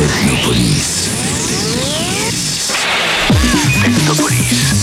Teknopolis. Teknopolis.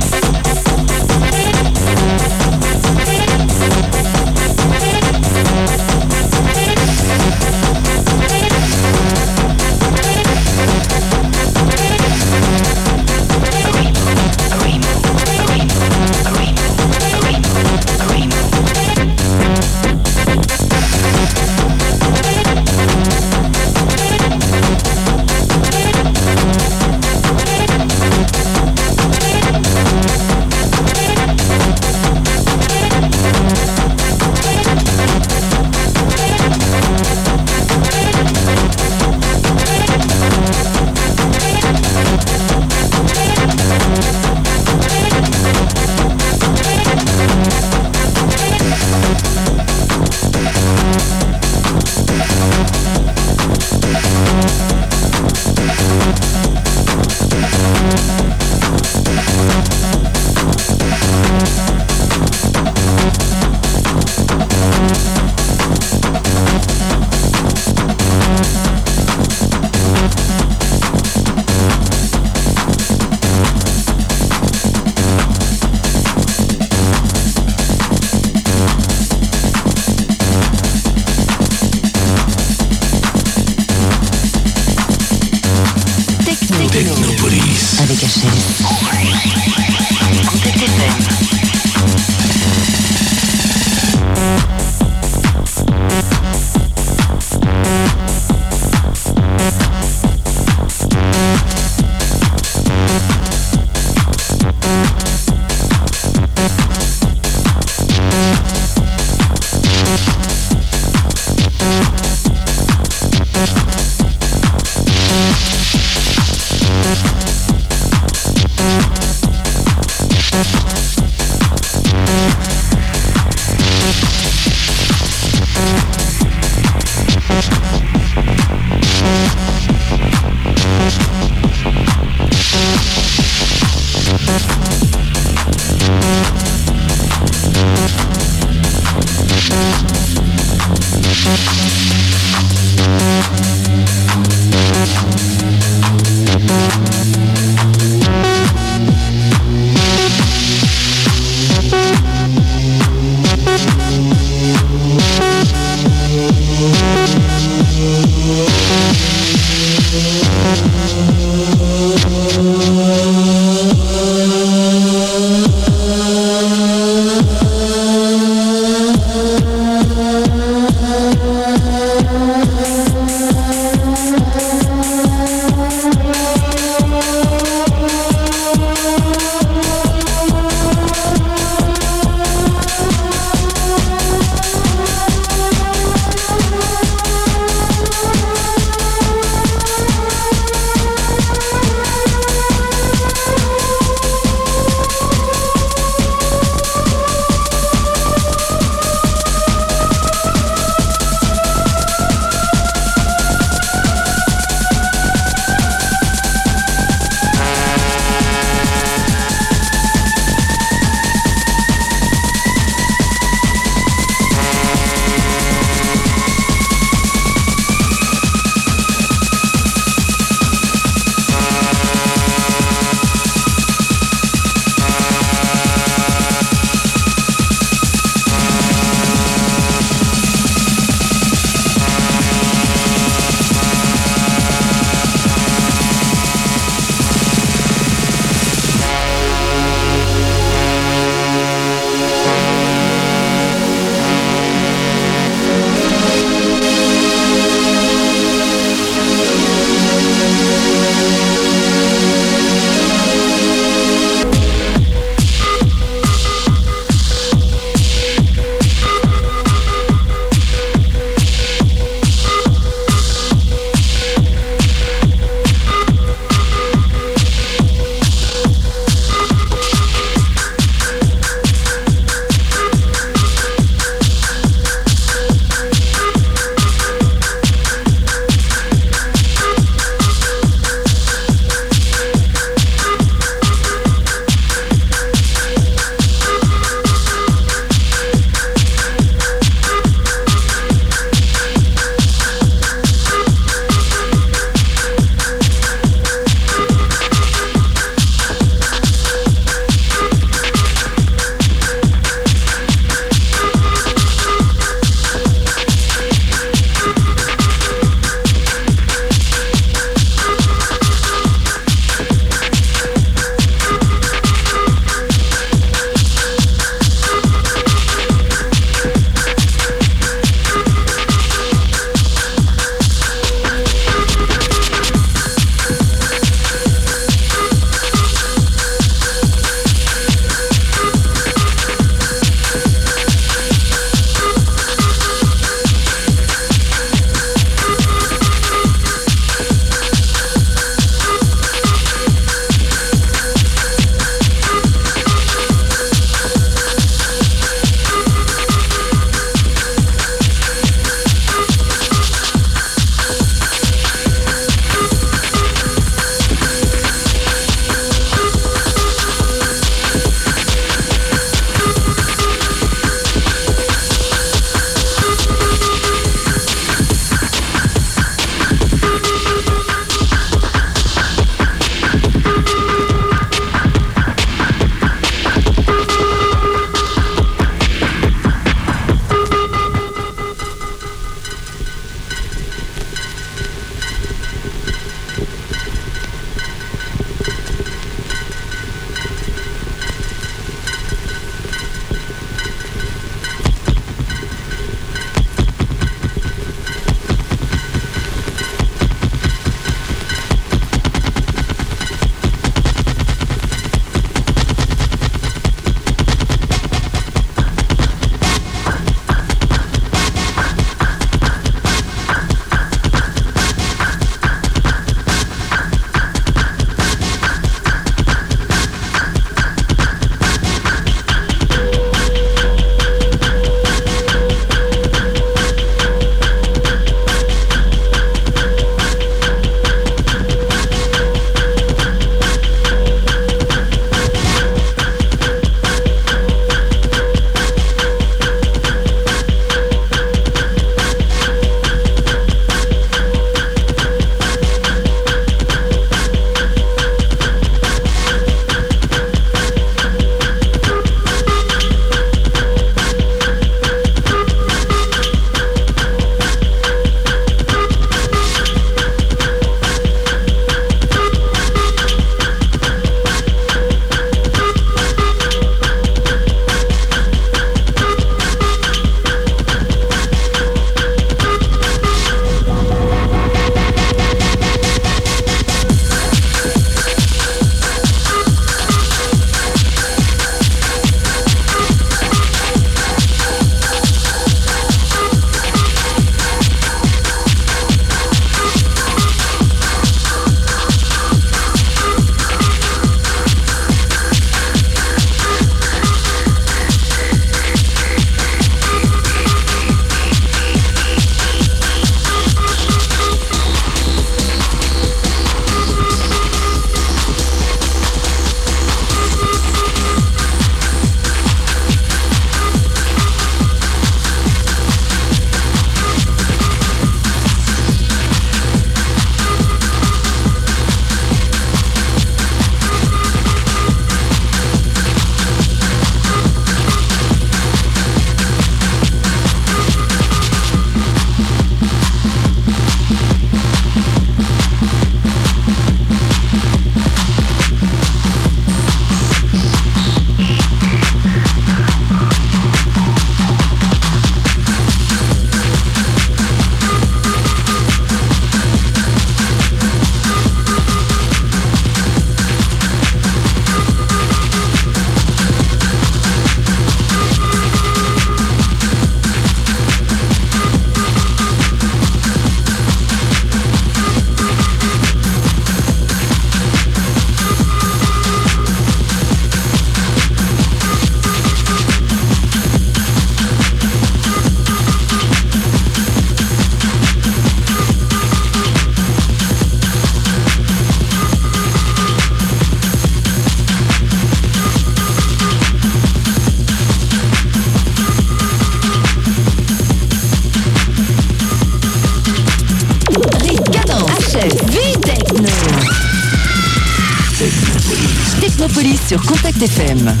Impact FM.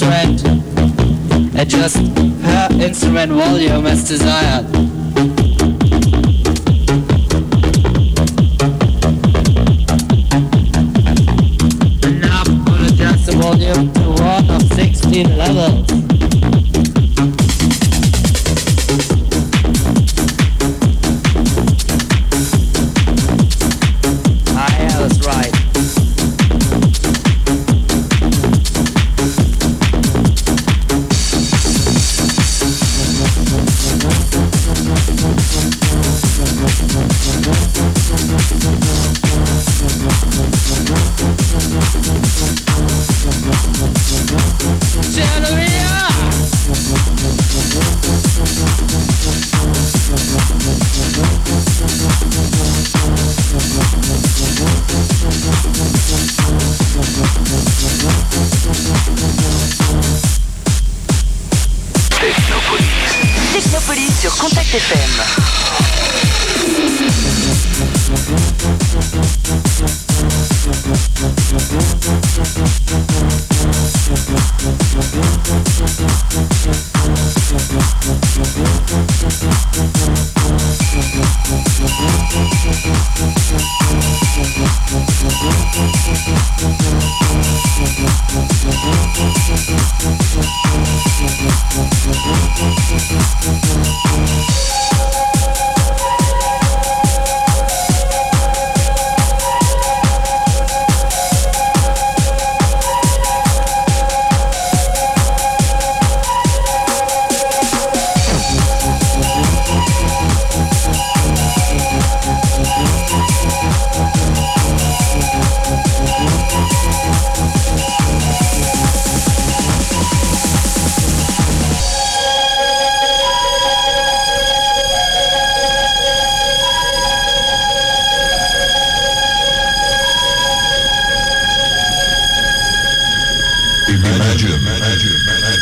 Instrument. Adjust her instrument volume as desired.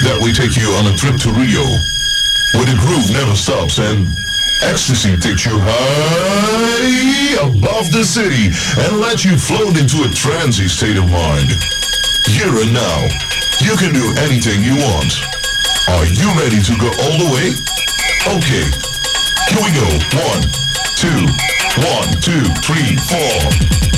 That we take you on a trip to Rio, where the groove never stops and ecstasy takes you high. Above the city and let you float into a trancy state of mind. Here and now, you can do anything you want. Are you ready to go all the way? Okay, here we go. One, two, one, two, three, four.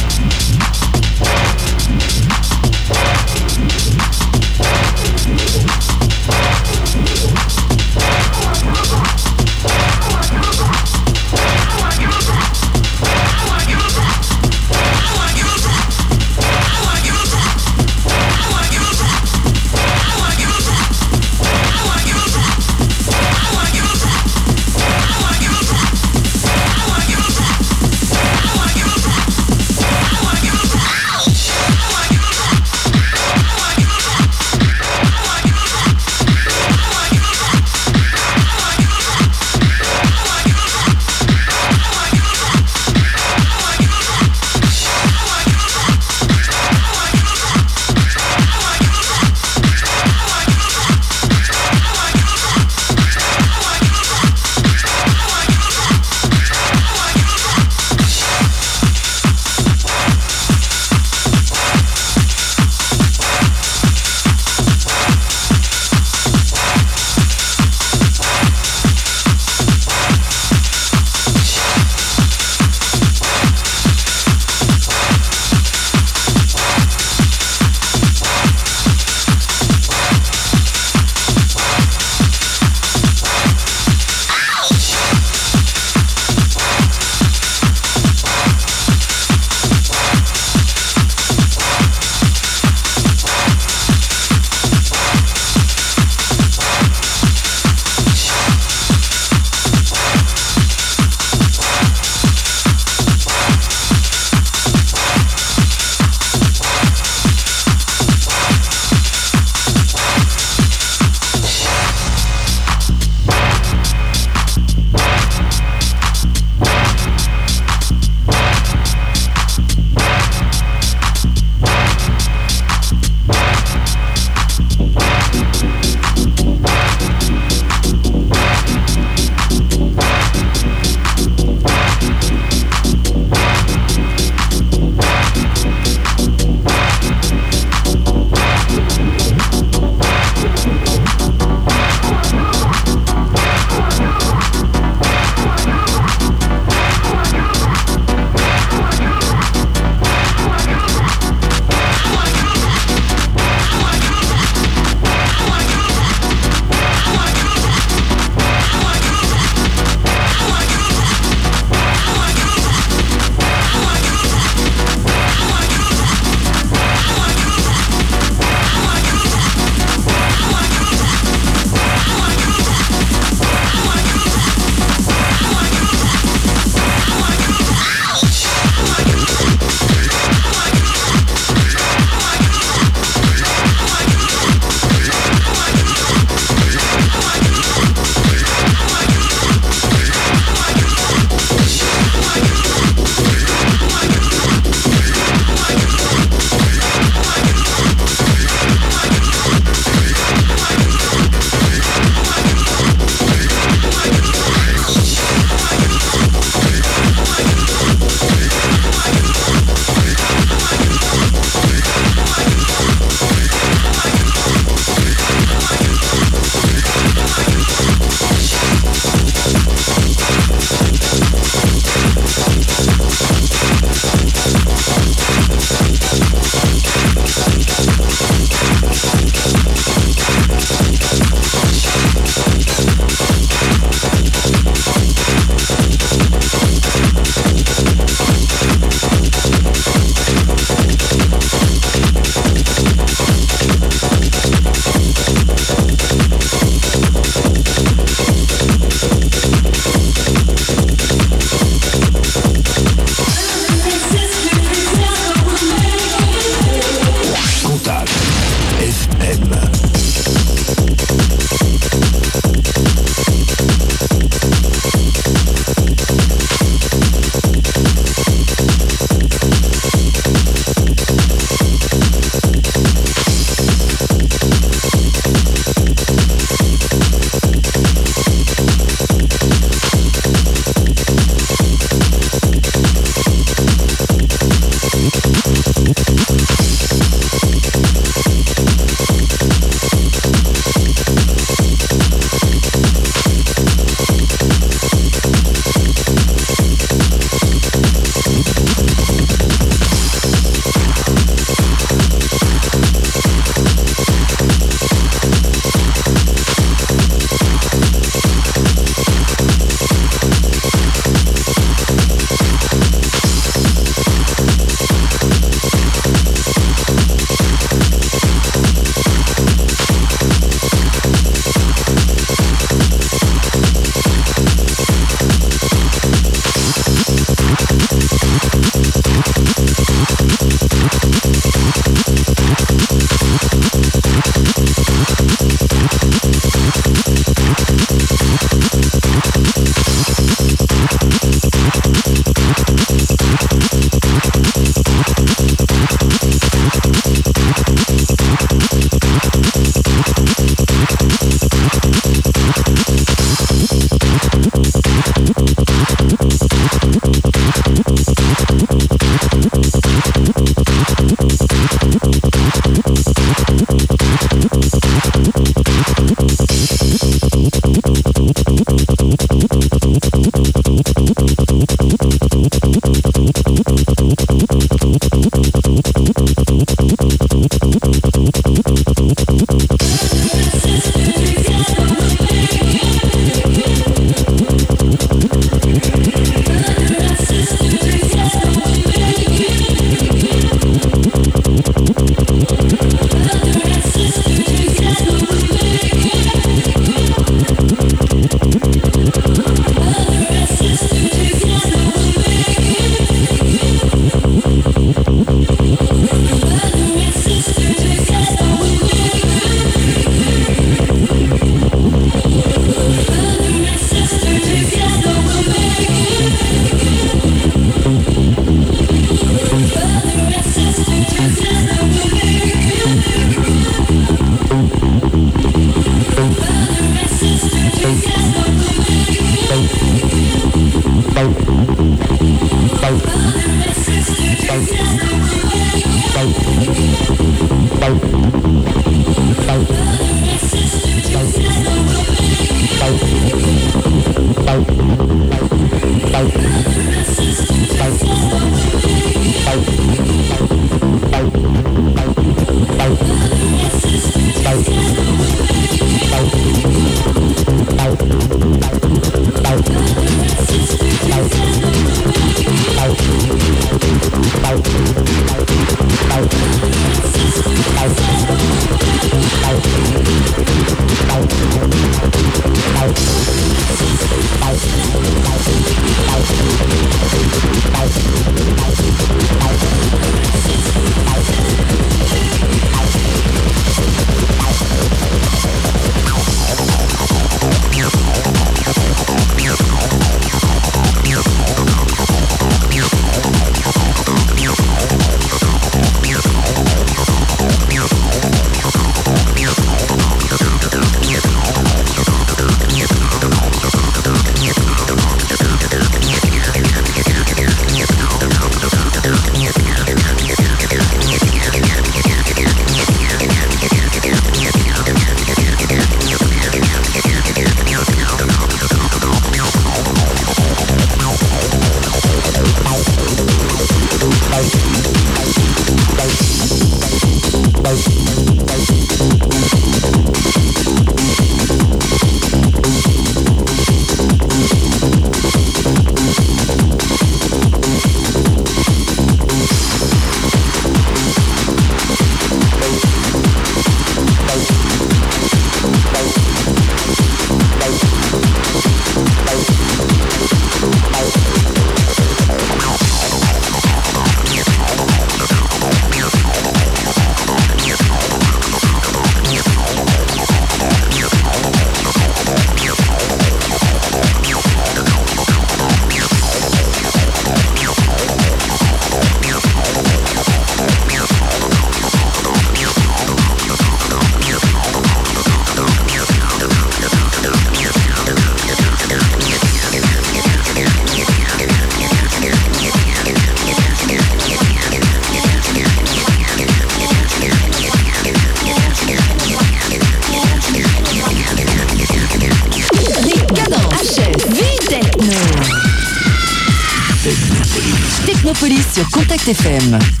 FM.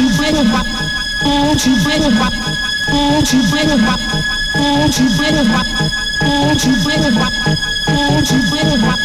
you bring it up? Won't you bring it up? Won't you bring it up? Won't you bring it up? Won't you bring it up? Won't you bring it up?